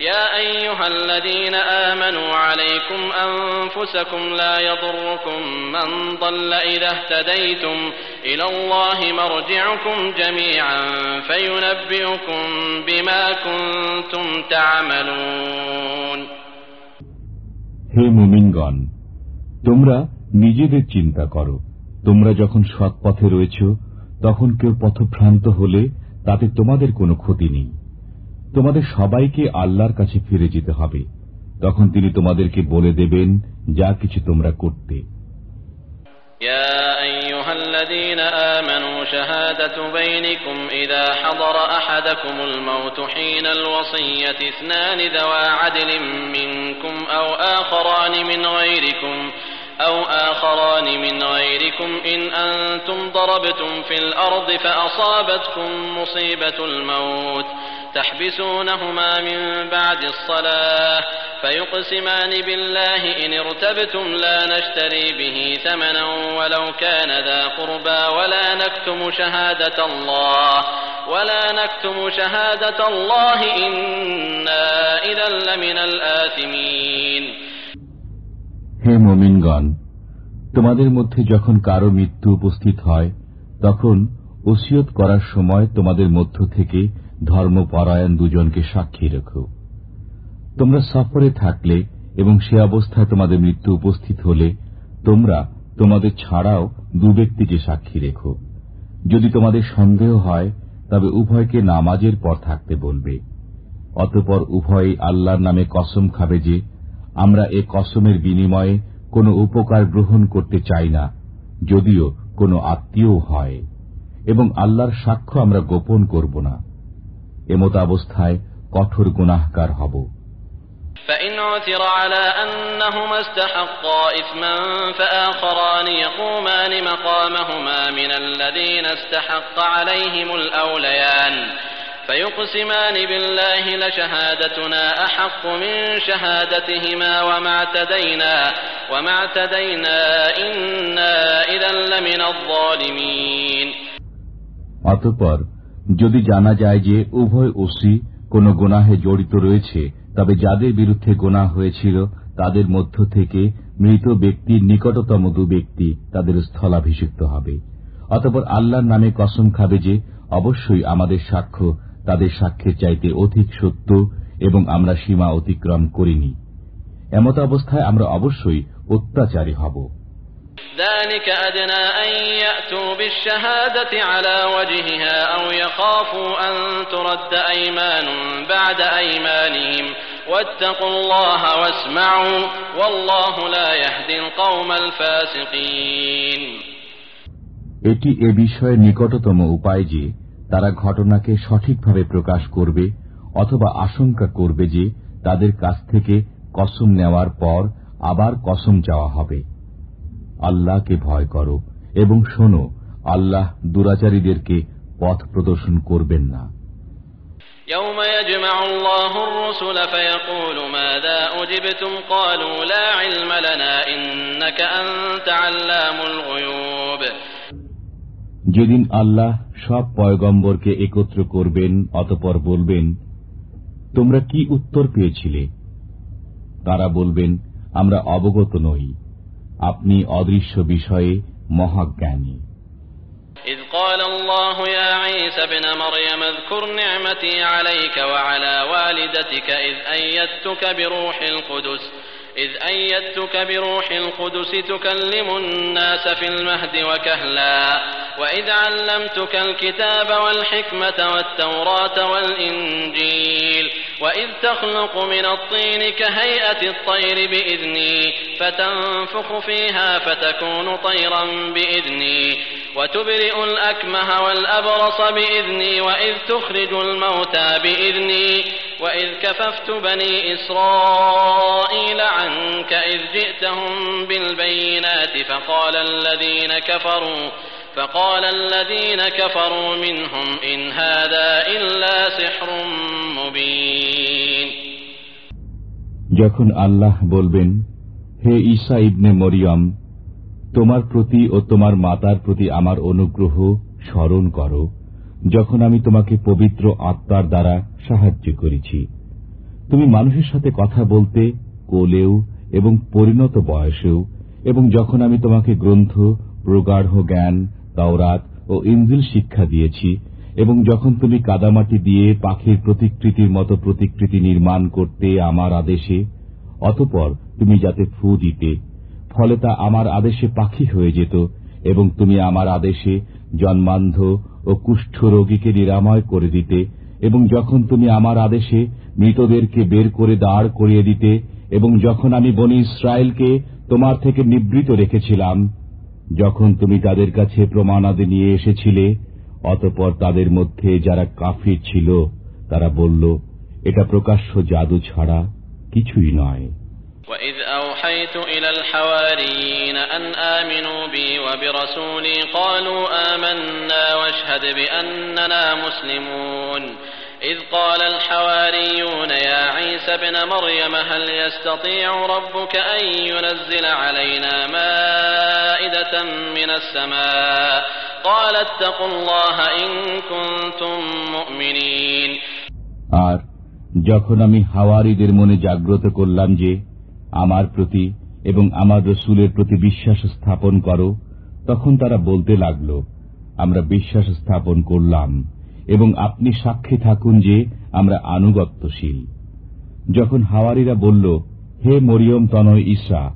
يا أيها الذين آمنوا عليكم أنفسكم لا يضركم من ضل إذا اهتديتم إلى الله مرجعكم جميعا فينبئكم بما كنتم تعملون হে মুমিনগণ তোমরা নিজেদের চিন্তা করো তোমরা যখন সৎ পথে রয়েছ তখন কেউ পথভ্রান্ত হলে তাতে তোমাদের কোনো ক্ষতি নেই তোমাদের সবাইকে আল্লাহর কাছে ফিরে যেতে হবে তখন তিনি তোমাদেরকে বলে দেবেন যা কিছু তোমরা করতে يا أيها الذين آمنوا شهادة بينكم إذا حضر أحدكم الموت حين الوصية اثنان ذوى عدل منكم أو آخران من غيركم أو آخران من غيركم إن أنتم ضربتم في الأرض فأصابتكم مصيبة الموت تحبسونهما من بعد الصلاة فيقسمان بالله إن ارتبتم لا نشتري به ثمنا ولو كان ذا قربى ولا نكتم شهادة الله ولا نكتم شهادة الله إنا إذا لمن الآثمين হে মমিনগণ তোমাদের মধ্যে যখন কারো মৃত্যু উপস্থিত হয় তখন ওসিয়ত করার সময় তোমাদের মধ্য থেকে ধর্মপরায়ণ দুজনকে সাক্ষী রেখো। তোমরা সফরে থাকলে এবং সে অবস্থায় তোমাদের মৃত্যু উপস্থিত হলে, তোমরা তোমাদের ছাড়াও দু ব্যক্তিকে সাক্ষী রেখো। যদি তোমাদের সন্দেহ হয়, তবে উভয়কে নামাজের পর থাকতে বলবে। অতপর উভয় আল্লাহর নামে কসম খাবে যে, আমরা এ কসমের বিনিময়ে কোনো উপকার গ্রহণ করতে চাই না, যদিও কোনো আত্মীয় হয়। এবং আল্লাহর সাক্ষ্য আমরা গোপন করব না। এমতাবস্থায় কঠোর গুনাহকার হব فإن عثر على أنهما استحقا إثما فآخران يقومان مقامهما من الذين استحق عليهم الأوليان فيقسمان بالله لشهادتنا أحق من شهادتهما وما اعتدينا وما اعتدينا إنا إذا لمن الظالمين অতঃপর যদি জানা যায় যে উভয় ওসি কোন গোনাহে জড়িত রয়েছে তবে যাদের বিরুদ্ধে গোনা হয়েছিল তাদের মধ্য থেকে মৃত ব্যক্তির নিকটতম দু ব্যক্তি তাদের স্থলাভিষিক্ত হবে অতপর আল্লাহর নামে কসম খাবে যে অবশ্যই আমাদের সাক্ষ্য তাদের সাক্ষ্যের চাইতে অধিক সত্য এবং আমরা সীমা অতিক্রম করিনি এমত অবস্থায় আমরা অবশ্যই অত্যাচারী হব ذلك أدنى أن يأتوا بالشهادة على وجهها أو يخافوا أن ترد أيمان بعد أيمانهم واتقوا الله واسمعوا والله لا يهدي القوم الفاسقين এটি এ বিষয়ে নিকটতম উপায় যে তারা ঘটনাকে সঠিকভাবে প্রকাশ করবে অথবা আশঙ্কা করবে যে তাদের কাছ থেকে কসম নেওয়ার পর আবার কসম চাওয়া হবে আল্লাহকে ভয় করো এবং শোনো আল্লাহ দুরাচারীদেরকে পথ প্রদর্শন করবেন না يوم يجمع الله الرسل فيقول ماذا أجبتم قالوا لا علم لنا إنك أنت علام الغيوب যেদিন আল্লাহ সব পয়গম্বরকে একত্র করবেন অতপর বলবেন তোমরা কি উত্তর পেয়েছিলে তারা বলবেন আমরা অবগত নই আপনি অদৃশ্য বিষয়ে মহাজ্ঞানী إذ قال الله يا عيسى ابن مريم اذكر نعمتي عليك وعلى والدتك إذ أيدتك بروح القدس إذ أيدتك بروح القدس تكلم الناس في المهد وكهلا وإذ علمتك الكتاب والحكمة والتوراة والإنجيل وإذ تخلق من الطين كهيئة الطير بإذني فتنفخ فيها فتكون طيرا بإذني وتبرئ الأكمه والأبرص بإذني وإذ تخرج الموتى بإذني وإذ كففت بني إسرائيل عنك إذ جئتهم بالبينات فقال الذين كفروا فقال الذين كفروا منهم إن هذا إلا سحر مبين যখন আল্লাহ বলবেন হে ঈসা ইবনে মরিয়ম তোমার প্রতি ও তোমার মাতার প্রতি আমার অনুগ্রহ স্মরণ করো, যখন আমি তোমাকে পবিত্র আত্মার দ্বারা সাহায্য করেছি। তুমি মানুষের সাথে কথা বলতে, কোলেও এবং পরিণত বয়সেও, এবং যখন আমি তোমাকে গ্রন্থ, প্রগাঢ় জ্ঞান, তাওরাত ও ইঞ্জিল শিক্ষা দিয়েছি, এবং যখন তুমি কাদামাটি দিয়ে পাখির প্রতিকৃতির মতো প্রতিকৃতি নির্মাণ করতে আমার আদেশে, অতপর তুমি যাতে ফু দিতে ফলে তা আমার আদেশে পাখি হয়ে যেত এবং তুমি আমার আদেশে জন্মান্ধ ও কুষ্ঠ রোগীকে নিরাময় করে দিতে এবং যখন তুমি আমার আদেশে মৃতদেরকে বের করে দাঁড় করিয়ে দিতে এবং যখন আমি বনি ইসরায়েলকে তোমার থেকে নিবৃত রেখেছিলাম যখন তুমি তাদের কাছে প্রমাণাদি নিয়ে এসেছিলে অতপর তাদের মধ্যে যারা কাফির ছিল তারা বলল এটা প্রকাশ্য জাদু ছাড়া কিছুই নয় وإذ أوحيت إلى الحواريين أن آمنوا بي وبرسولي قالوا آمنا واشهد بأننا مسلمون إذ قال الحواريون يا عيسى ابن مريم هل يستطيع ربك أن ينزل علينا مائدة من السماء قال اتقوا الله إن كنتم مؤمنين আর যখন আমি হাওয়ারিদের মনে জাগ্রত করলাম যে আমার প্রতি এবং আমার রসুলের প্রতি বিশ্বাস স্থাপন করো, তখন তারা বলতে লাগল, আমরা বিশ্বাস স্থাপন করলাম, এবং আপনি সাক্ষী থাকুন যে আমরা আনুগত্যশীল। যখন হাওয়ারিরা বলল, হে মরিয়ম তনয় ইসা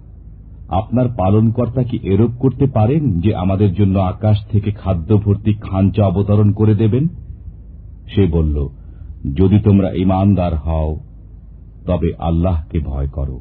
আপনার পালনকর্তা কি এরূপ করতে পারেন যে আমাদের জন্য আকাশ থেকে খাদ্য ভর্তি খাঞ্চা অবতরণ করে দেবেন? সে বলল, যদি তোমরা ইমানদার হও, তবে আল্লাহকে ভয় করো।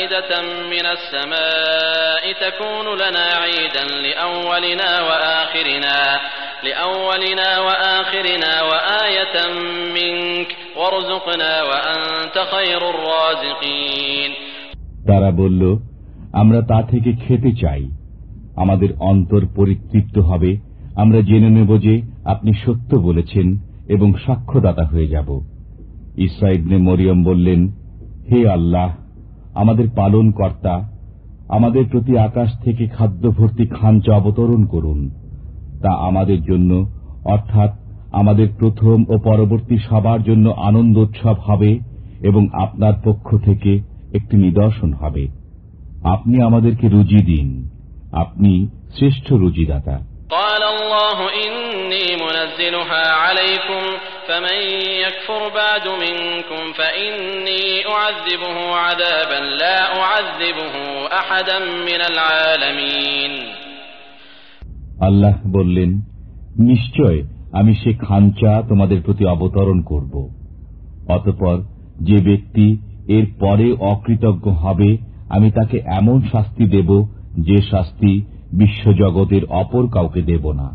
مائدة من السماء تكون لنا عيدا لأولنا وآخرنا لأولنا وآخرنا وآية منك وارزقنا وأنت خير الرازقين তারা বলল আমরা তা থেকে খেতে চাই আমাদের অন্তর পরিতৃপ্ত হবে আমরা জেনে নেব যে আপনি সত্য বলেছেন এবং সাক্ষ্যদাতা হয়ে যাব ইসা ইবনে মরিয়ম বললেন হে আল্লাহ আমাদের পালন কর্তা আমাদের প্রতি আকাশ থেকে খাদ্য ভর্তি খাঞ্চা অবতরণ করুন তা আমাদের জন্য অর্থাৎ আমাদের প্রথম ও পরবর্তী সবার জন্য আনন্দোৎসব হবে এবং আপনার পক্ষ থেকে একটি নিদর্শন হবে আপনি আমাদেরকে রুজি দিন আপনি শ্রেষ্ঠ রুজিদাতা قال الله إني منزلها عليكم فمن يكفر بعد منكم فإني أعذبه عذابا لا أعذبه أحدا من العالمين আল্লাহ বললেন নিশ্চয় আমি সে খাঞ্চা তোমাদের প্রতি অবতরণ করব অতপর যে ব্যক্তি এর পরে অকৃতজ্ঞ হবে আমি তাকে এমন শাস্তি দেব যে শাস্তি বিশ্বজগতের অপর কাউকে দেব না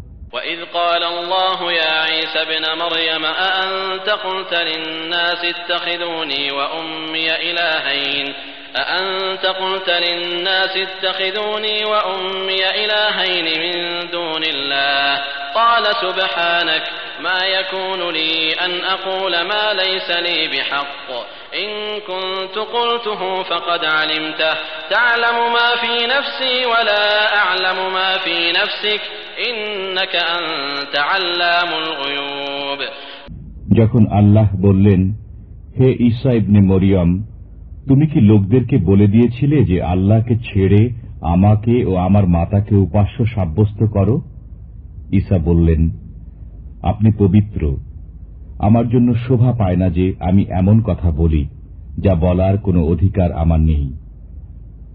ابن مريم أأنت قلت للناس اتخذوني وأمي إلهين؟ أأنت قلت للناس اتخذوني وأمي إلهين من دون الله؟ قال سبحانك ما يكون لي أن أقول ما ليس لي بحق إن كنت قلته فقد علمته تعلم ما في نفسي ولا أعلم ما في نفسك إنك أنت علام الغيوب যখন আল্লাহ বললেন হে ঈসা ইবনে মরিয়ম তুমি কি লোকদেরকে বলে দিয়েছিলে যে আল্লাহকে ছেড়ে আমাকে ও আমার মাতাকে উপাস্য সাব্যস্ত করো ঈসা বললেন আপনি পবিত্র। আমার জন্য শোভা পায় না যে আমি এমন কথা বলি, যা বলার কোনো অধিকার আমার নেই।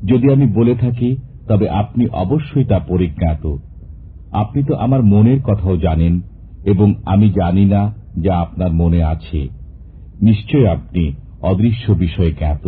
যদি আমি বলে থাকি, তবে আপনি অবশ্যই তা পরিজ্ঞাত। আপনি তো আমার মনের কথাও জানেন, এবং আমি জানি না যা আপনার মনে আছে। নিশ্চয় আপনি অদৃশ্য বিষয়ে জ্ঞাত।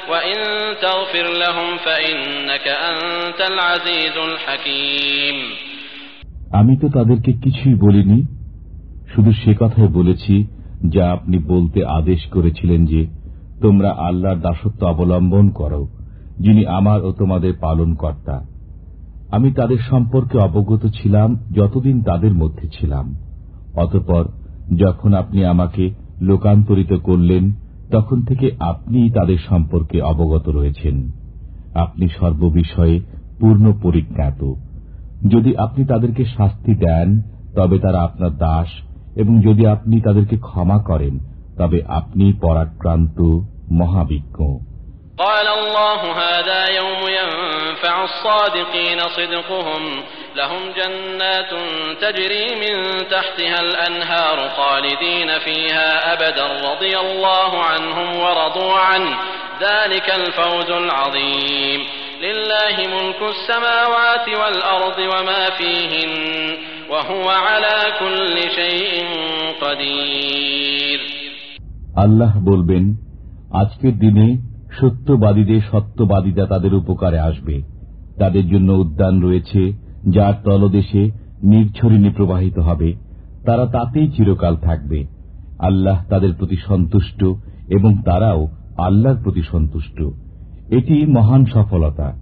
আমি তো তাদেরকে কিছুই বলিনি, শুধু সে কথাই বলেছি যা আপনি বলতে আদেশ করেছিলেন যে তোমরা আল্লাহর দাসত্ব অবলম্বন করো, যিনি আমার ও তোমাদের পালন কর্তা আমি তাদের সম্পর্কে অবগত ছিলাম যতদিন তাদের মধ্যে ছিলাম। অতপর যখন আপনি আমাকে লোকান্তরিত করলেন তখন থেকে আপনি তাদের সম্পর্কে অবগত রয়েছেন আপনি সর্ববিষয়ে পূর্ণ পরিজ্ঞাত যদি আপনি তাদেরকে শাস্তি দেন তবে তারা আপনার দাস এবং যদি আপনি তাদেরকে ক্ষমা করেন তবে আপনি পরাক্রান্ত মহাবিজ্ঞ قال الله هذا يوم ينفع الصادقين صدقهم لهم جنات تجري من تحتها الأنهار خالدين فيها أبدا رضي الله عنهم ورضوا عنه ذلك الفوز العظيم لله ملك السماوات والأرض وما فيهن وهو على كل شيء قدير আল্লাহ বলবেন আজকের দিনে সত্যবাদীদের সত্যবাদীরা তাদের উপকারে আসবে তাদের জন্য উদ্যান রয়েছে যার তলদেশে নির্ঝরিণী প্রবাহিত হবে, তারা তাতেই চিরকাল থাকবে। আল্লাহ তাদের প্রতি সন্তুষ্ট এবং তারাও আল্লাহর প্রতি সন্তুষ্ট। এটি মহান সফলতা।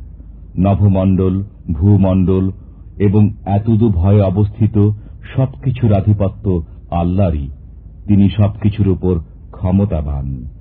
নভমণ্ডল, ভূমণ্ডল এবং এতদু ভয়ে অবস্থিত সবকিছুর আধিপত্য আল্লাহরই। তিনি সবকিছুর উপর ক্ষমতাবান।